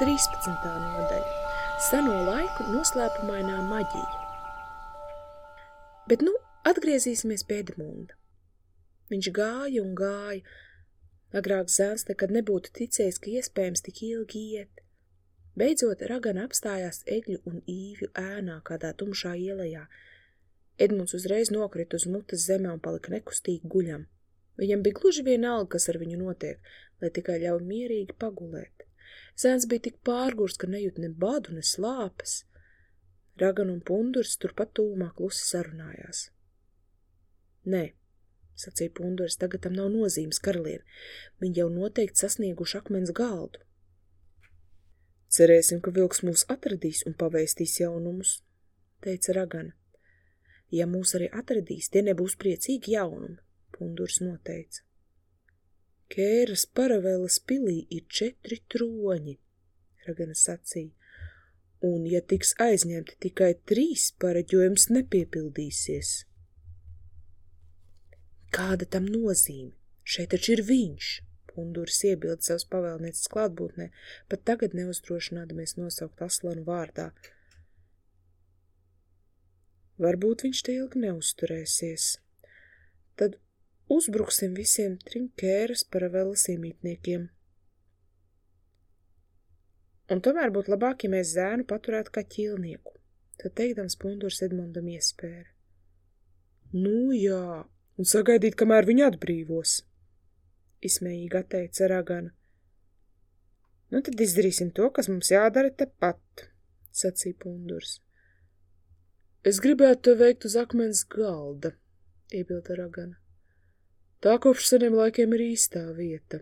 13. nodaļa – Seno laiku noslēpumainā maģija. Bet nu atgriezīsimies pie Edmunda. Viņš gāja un gāja. Agrāk zēns nekad nebūtu ticējis, ka iespējams tik ilgi iet. Beidzot, ragana apstājās Egļu un īvju ēnā kādā tumšā ielajā. Edmunds uzreiz nokrita uz mutes zemē un palika nekustīgi guļam. Viņam bija gluži vienalga, kas ar viņu notiek, lai tikai ļauj mierīgi pagulēt. Zēns bija tik pārgurs, ka nejūt ne badu, ne slāpes. Ragan un pundurs turpat tūmā klusi sarunājās. Nē, sacīja pundurs, tagad tam nav nozīmes karalien. Viņi jau noteikti sasnieguši akmens galdu. Cerēsim, ka vilks mūs atradīs un pavēstīs jaunumus, teica Ragana. Ja mūs arī atradīs, tie nebūs priecīgi jaunumi, pundurs noteica. Kēras paravēlas pilī ir četri troņi, Ragana sacīja, un ja tiks aizņemti tikai trīs, pareģojums nepiepildīsies. Kāda tam nozīme? Šeit taču ir viņš, Punduris iebilda savas pavēlnieces klātbūtnē, pat tagad neuzdrošinādamies nosaukt Aslanu vārdā. Varbūt viņš te ilgi neusturēsies. Tad uzbruksim visiem trim kēras paravēlas iemītniekiem. Un tomēr būtu labāk, ja mēs zēnu paturētu kā ķilnieku, tad teikdams pundurs Edmundam iespēra. Nu jā, un sagaidīt, kamēr viņu atbrīvos, izsmējīgi atteica Ragana. Nu tad izdarīsim to, kas mums jādara tepat, sacīja pundurs. Es gribētu to veikt uz akmens galda, iebilda Ragana. Tā kopš seniem laikiem ir īstā vieta.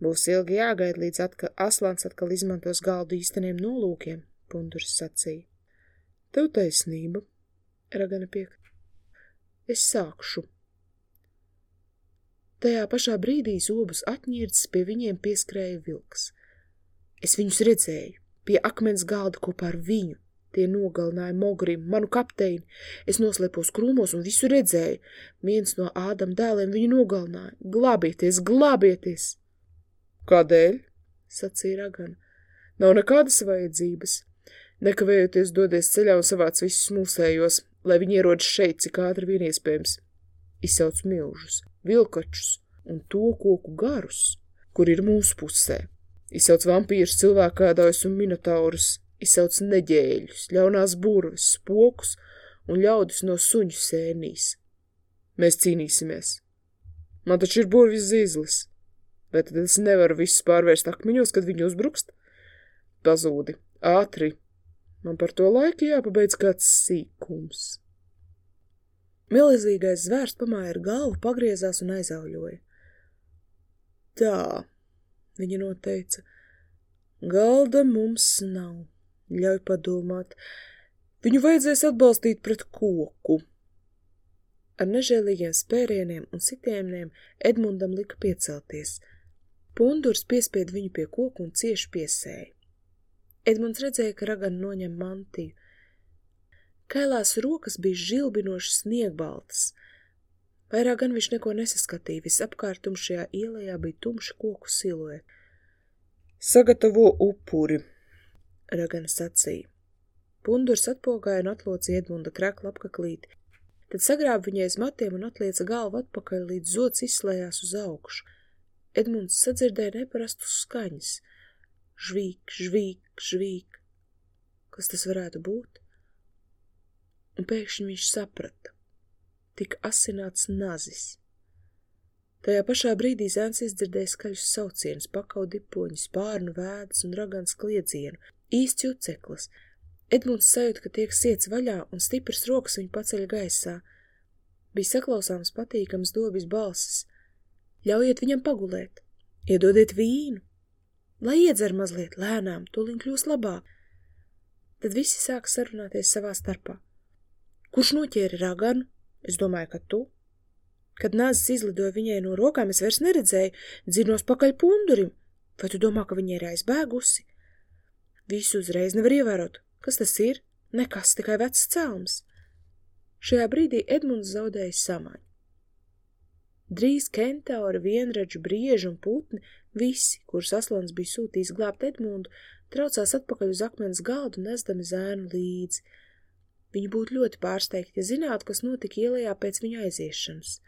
Būs ilgi jāgaida, līdz atkal, aslans atkal izmantos galdu īsteniem nolūkiem, pundurs sacīja. Tev taisnība, ragana piekt. Es sākšu. Tajā pašā brīdī zobus atņirdzis pie viņiem pieskrēja vilks. Es viņus redzēju, pie akmens galda kopā ar viņu, Tie nogalināja Mogrim, manu kapteini. Es noslēpos krūmos un visu redzēju. Viens no ādam dēliem viņu nogalināja. Glābieties, glābieties! Kādēļ? sacīja Ragana. Nav nekādas vajadzības. Nekavējoties dodies ceļā un savāc visus mūsējos, lai viņi ierodas šeit, cik ātri vien iespējams. Izsauc milžus, vilkačus un to koku garus, kur ir mūsu pusē. Izsauc vampīrus, cilvēkādājus un minotaurus, izsauc neģēļus, ļaunās burves, spokus un ļaudis no suņu sēnīs. Mēs cīnīsimies. Man taču ir burvis zīzlis. Vai tad es nevaru visus pārvērst akmeņos, kad viņi uzbrukst? Pazūdi. Ātri. Man par to laiku jāpabeidz kāds sīkums. Milzīgais zvērs pamāja ar galvu, pagriezās un aizauļoja. Tā, viņa noteica, galda mums nav ļauj padomāt. Viņu vajadzēs atbalstīt pret koku. Ar nežēlīgiem spērieniem un sitieniem Edmundam lika piecelties. Pundurs piespied viņu pie koku un cieši piesēja. Edmunds redzēja, ka ragana noņem mantiju. Kailās rokas bija žilbinoši sniegbaltas. Vairāk gan viņš neko nesaskatīja, visapkārt tumšajā ielajā bija tumša koku silueta. Sagatavo upuri, Ragana sacīja. Pundurs atpogāja un atlocīja Edmunda krekla apkaklīti, tad sagrāba viņai aiz matiem un atlieca galvu atpakaļ, līdz zots izslējās uz augšu. Edmunds sadzirdēja neparastu skaņas. Žvīk, žvīk, žvīk. Kas tas varētu būt? Un pēkšņi viņš saprata. Tik asināts nazis. Tajā pašā brīdī zēns izdzirdēja skaļus saucienus, pakau dipoņus, pārnu vēdas un ragans kliedzienu, īsts juceklis. Edmunds sajūta, ka tiek siets vaļā un stipras rokas viņu paceļ gaisā. Bija saklausāms patīkams dobis balsis. Ļaujiet viņam pagulēt, iedodiet vīnu, lai iedzer mazliet lēnām, tuliņ kļūs labāk. Tad visi sāk sarunāties savā starpā. Kurš noķēra raganu? Es domāju, ka tu. Kad nāzes izlidoja viņai no rokām, es vairs neredzēju, dzinos pakaļ pundurim. Vai tu domā, ka viņa ir aizbēgusi? Visu uzreiz nevar ievērot. Kas tas ir? Nekas, tikai vecs celms. Šajā brīdī Edmunds zaudēja samaņu. Drīz kentauri, vienradži, brieži un putni, visi, kurus aslans bija sūtījis glābt Edmundu, traucās atpakaļ uz akmens galdu nesdami zēnu līdzi. Viņi būtu ļoti pārsteigti, ja zinātu, kas notika ielējā pēc viņa aiziešanas.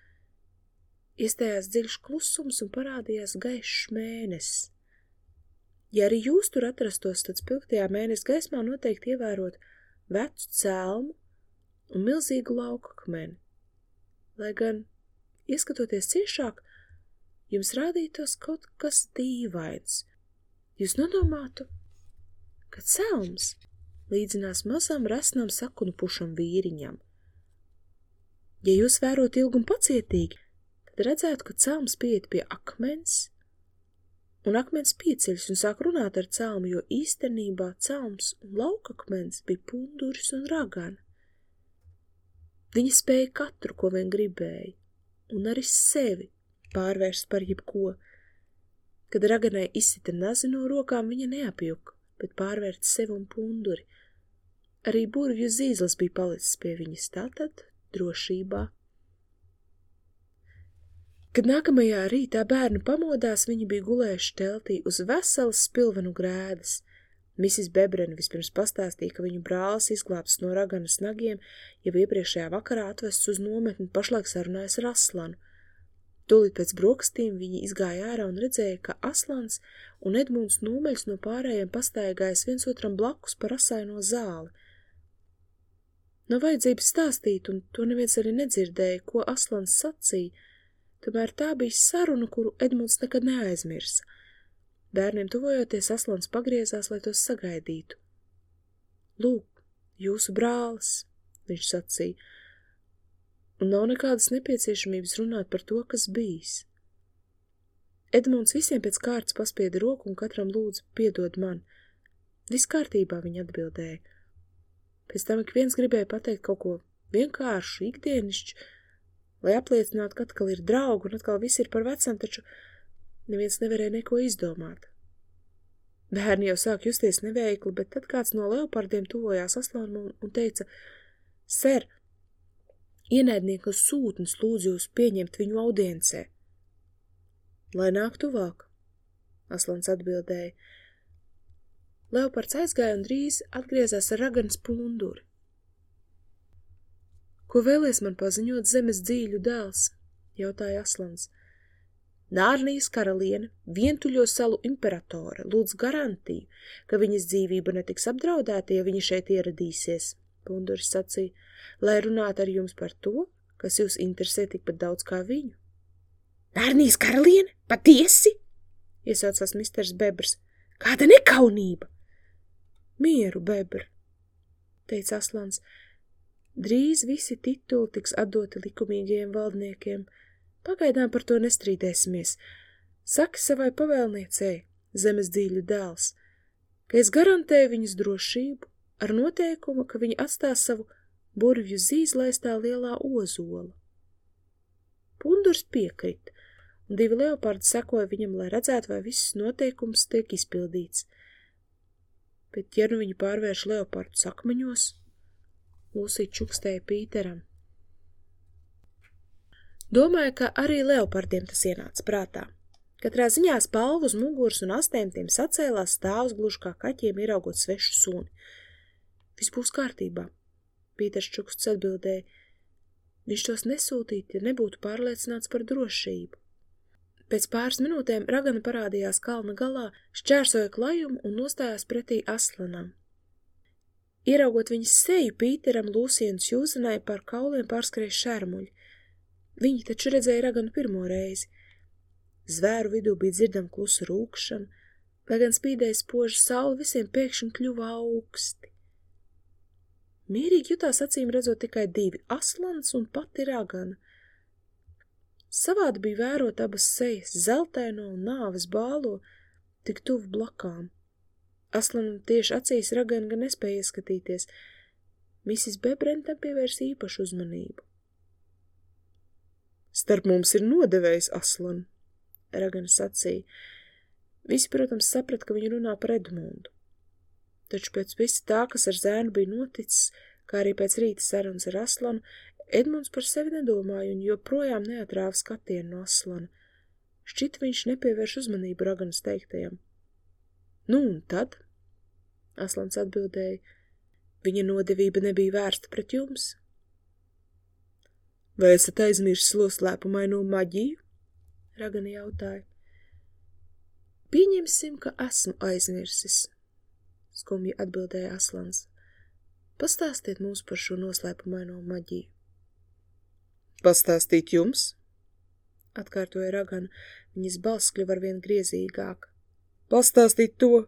Iestājās dziļš klusums un parādījās gaišs mēnesis. Ja arī jūs tur atrastos, tad spilgtajā mēnesis gaismā noteikti ievērot vecu cēlmu un milzīgu lauku akmeni. Lai gan, ieskatoties ciešāk, jums rādītos kaut kas dīvains. Jūs nodomātu, ka celms līdzinās mazam rasnam sakunu pušam vīriņam. Ja jūs vērot ilgi un pacietīgi, tad redzētu, ka celms pieiet pie akmens, un akmens pieceļas un sāk runāt ar celmu, jo īstenībā celms un laukakmens bija punduris un ragana. Viņa spēja katru, ko vien gribēja, un arī sevi pārvērst par jebko. Kad raganai izsita nazi no rokām, viņa neapjuka, bet pārvērt sevi un punduri. Arī burvju zīzlis bija palicis pie viņas tātad drošībā. Kad nākamajā rītā bērni pamodās, viņi bija gulējuši teltī uz veselas spilvenu grēdas. Misis Bebrena vispirms pastāstīja, ka viņu brālis izglābts no raganas nagiem, jau iepriekšējā vakarā atvests uz nometni pašlaik sarunājas ar Aslanu. Tūlīt pēc brokastīm viņi izgāja ārā un redzēja, ka Aslans un Edmunds nomeļs no pārējiem pastaigājas viens otram blakus par asaino zāli. Nav vajadzības stāstīt, un to neviens arī nedzirdēja, ko Aslans sacīja, tomēr tā bija saruna, kuru Edmunds nekad neaizmirsa. Bērniem tuvojoties, Aslans pagriezās, lai tos sagaidītu. Lūk, jūsu brālis, viņš sacīja, un nav nekādas nepieciešamības runāt par to, kas bijis. Edmunds visiem pēc kārtas paspieda roku un katram lūdzu piedod man. Viss kārtībā, viņa atbildēja. Pēc tam ik viens gribēja pateikt kaut ko vienkāršu, ikdienišķu, lai apliecinātu, ka atkal ir draugi un atkal viss ir par vecam, taču Neviens nevarēja neko izdomāt. Bērni jau sāk justies neveikli, bet tad kāds no leopardiem tuvojās aslanam un teica, Ser, ienaidnieku sūtnis lūdz jūs pieņemt viņu audiencē. Lai nāk tuvāk, aslans atbildēja. Leopards aizgāja un drīz atgriezās ar raganas punduri. Ko vēlies man paziņot zemes dzīļu dēls? jautāja aslans. Nārnijas karaliene, vientuļo salu imperatore, lūdz garantiju, ka viņas dzīvība netiks apdraudēta, ja viņa šeit ieradīsies, Punduris sacīja, lai runātu ar jums par to, kas jūs interesē tikpat daudz kā viņu. Nārnijas karaliene? Patiesi? Iesaucās misters Bebrs. Kāda nekaunība! Mieru, Bebr, teica Aslans. Drīz visi tituli tiks atdoti likumīgajiem valdniekiem – Pagaidām par to nestrīdēsimies. Saki savai pavēlniecei, zemes dzīļu dēls, ka es garantēju viņas drošību ar noteikumu, ka viņa atstās savu burvju zīzlaistā lielā ozola. Pundurs piekrita, un divi leopardi sekoja viņam, lai redzētu, vai viss noteikums tiek izpildīts. Bet, ja nu viņi pārvērš leopardu sakmeņos, Lūsī čukstēja Pīteram. Domāju, ka arī leopardiem tas ienāca prātā. Katrā ziņā spalvu uz muguras un astēm tiem sacēlās stāvs gluži kā kaķiem ieraugot svešu suni. Viss būs kārtībā, Pīters Čuksts atbildēja. Viņš tos nesūtītu, ja nebūtu pārliecināts par drošību. Pēc pāris minūtēm ragana parādījās kalna galā, šķērsoja klajumu un nostājās pretī aslanam. Ieraugot viņas seju, Pīteram Lūsienas jūzenai par kauliem pārskrēja šermuļi. Viņi taču redzēja raganu pirmo reizi. Zvēru vidū bija dzirdama klusa rūkšana, lai gan spīdēja spoža saule, visiem pēkšņi kļuva augsti. Mierīgi jutās acīm redzot tikai divi - aslans un pati ragana. Savādi bija vērot abas sejas, zeltaino un nāves bālo, tik tuvu blakām. Aslanam tieši acīs ragana gan nespēja ieskatīties. Misis Bebrentam pievērs īpašu uzmanību. Starp mums ir nodevējs aslan, Ragana sacīja. Visi, protams, saprat, ka viņi runā par Edmundu. Taču pēc visa tā, kas ar zēnu bija noticis, kā arī pēc rīta sarunas ar aslanu, Edmunds par sevi nedomāja un joprojām neatrāva skatienu no aslana. Šķit viņš nepievērš uzmanību raganas teiktajam. Nu un tad? Aslans atbildēja, viņa nodevība nebija vērsta pret jums. Vai esat aizmirsis loslēpumaino maģiju? Ragana jautāja. Pieņemsim, ka esmu aizmirsis, skumji atbildēja Aslans. Pastāstiet mums par šo noslēpumaino maģiju. Pastāstīt jums? atkārtoja Ragana, viņas balss kļuva arvien griezīgāka. Pastāstīt to,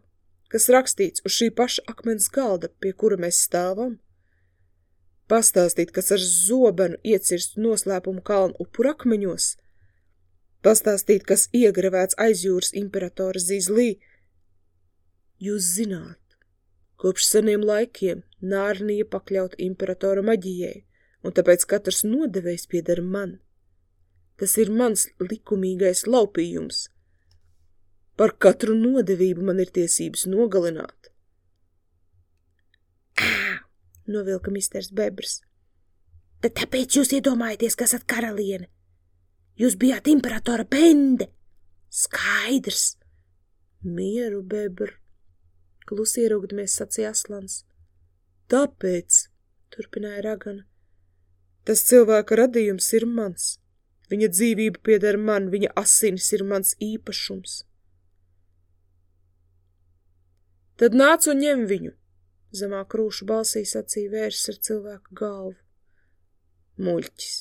kas rakstīts uz šī paša akmens galda, pie kura mēs stāvam? Pastāstīt, kas ar zobenu iecirst noslēpumu kalnu upurakmeņos – Pastāstīt, kas iegravēts aizjūras imperatora Zīzlī. Jūs zināt, kopš seniem laikiem Nārnija pakļauta imperatora maģijai, un tāpēc katrs nodevējs pieder man. Tas ir mans likumīgais laupījums. Par katru nodevību man ir tiesības nogalināt. Ā, novilka misters Bebrs. Tad tāpēc jūs iedomājaties, ka esat karaliene. Jūs bijāt imperatora bende. Skaidrs. Mieru, bebr. Klusi ierūgdamies sacīja aslans. Tāpēc, turpināja Ragana, tas cilvēka radījums ir mans. Viņa dzīvība pieder man, viņa asinis ir mans īpašums. Tad nāc un ņem viņu, zemā krūšu balsī sacīja vērsis ar cilvēku galvu. Muļķis.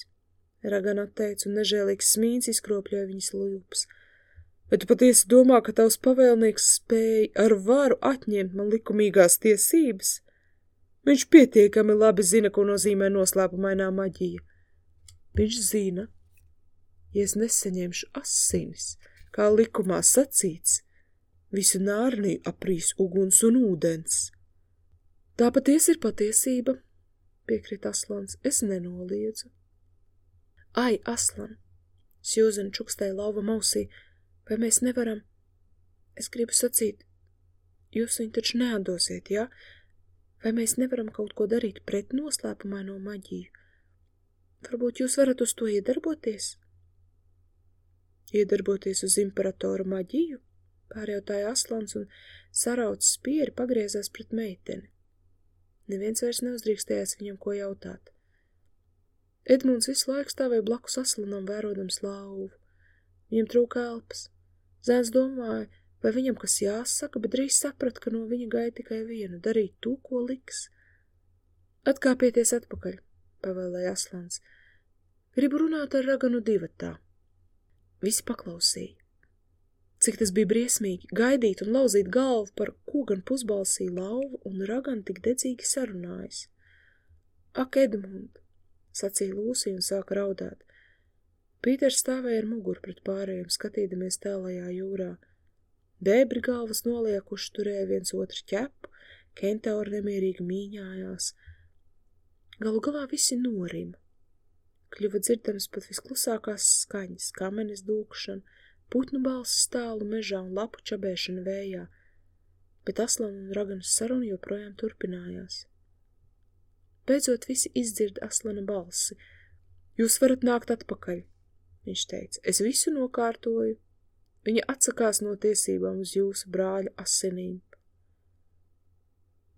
Ragana teica, un nežēlīgs smīns izkropļoja viņas lūpas. Bet tu patiesi domā, ka tavs pavēlnieks spēja ar varu atņemt man likumīgās tiesības? Viņš pietiekami labi zina, ko nozīmē noslēpumainā maģija. Viņš zina, ja es nesaņemšu asinis, kā likumā sacīts, visu nārnī aprīs uguns un ūdens. Tā patiesi ir patiesība, piekrīt Aslans, es nenoliedzu. Ai, Aslan! Sjūzena čukstēja lauva mausī. Vai mēs nevaram? Es gribu sacīt, jūs viņu taču neatdosiet, jā? Ja? Vai mēs nevaram kaut ko darīt pret noslēpumaino maģiju? Varbūt jūs varat uz to iedarboties? Iedarboties uz imperatora maģiju? Pārjautāja Aslans un sarauc spieri pagriezās pret meiteni. Neviens vairs neuzdrīkstējās viņam ko jautāt. Edmunds visu laiku stāvēja blakus aslanam, vērodams lauvu. Viņam trūka elpas. Zēns domāja, vai viņam kas jāsaka, bet drīz saprat, ka no viņa gaida tikai vienu – darīt to, ko liks. Atkāpieties atpakaļ, pavēlēja aslans. Gribu runāt ar raganu divatā. Visi paklausīja. Cik tas bija briesmīgi gaidīt un lauzīt galvu par ko gan pusbalsī lauvu un ragan tik dedzīgi sarunājas. Ak, Edmund, sacīja Lūsija un sāka raudāt. Pīters stāvēja ar muguru pret pārējiem, skatīdamies tālajā jūrā. Bēbri galvas noliekuši turēja viens otru ķepu, kentauri nemierīgi mīņājās. Galu galā visi norima. Kļuva dzirdams pat visklusākās skaņas, kamenes dūkšana, putnu balss stālu mežā un lapu čabēšana vējā, bet Aslan un Raganas saruna joprojām turpinājās. Beidzot visi izdzird aslana balsi. Jūs varat nākt atpakaļ, viņš teica. Es visu nokārtoju. Viņa atsakās no tiesībām uz jūsu brāļa asinīm.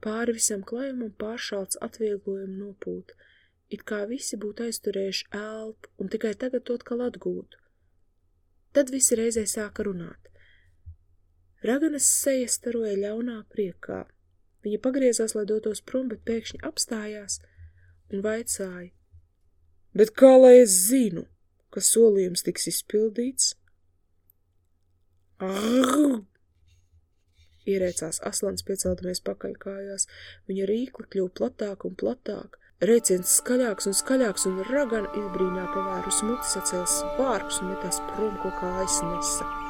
Pāri visam klājumam pāršāls atvieglojumu nopūt, it kā visi būtu aizturējuši elpu un tikai tagad to atkal atgūtu. Tad visi reizē sāka runāt. Raganas seja staroja ļaunā priekā. Viņa pagriezās, lai dotos prom, bet pēkšņi apstājās un vaicāja. Bet kā lai es zinu, ka solījums tiks izpildīts? Arr! Ierēcās aslans pieceldamies pakaļkājās, viņa rīkla kļuva platāk un platāk, rēciens skaļāks un skaļāks, un ragana izbrīnā pavērus mutis, atcēlas vārkus un metās prom, ko kā aiznesa.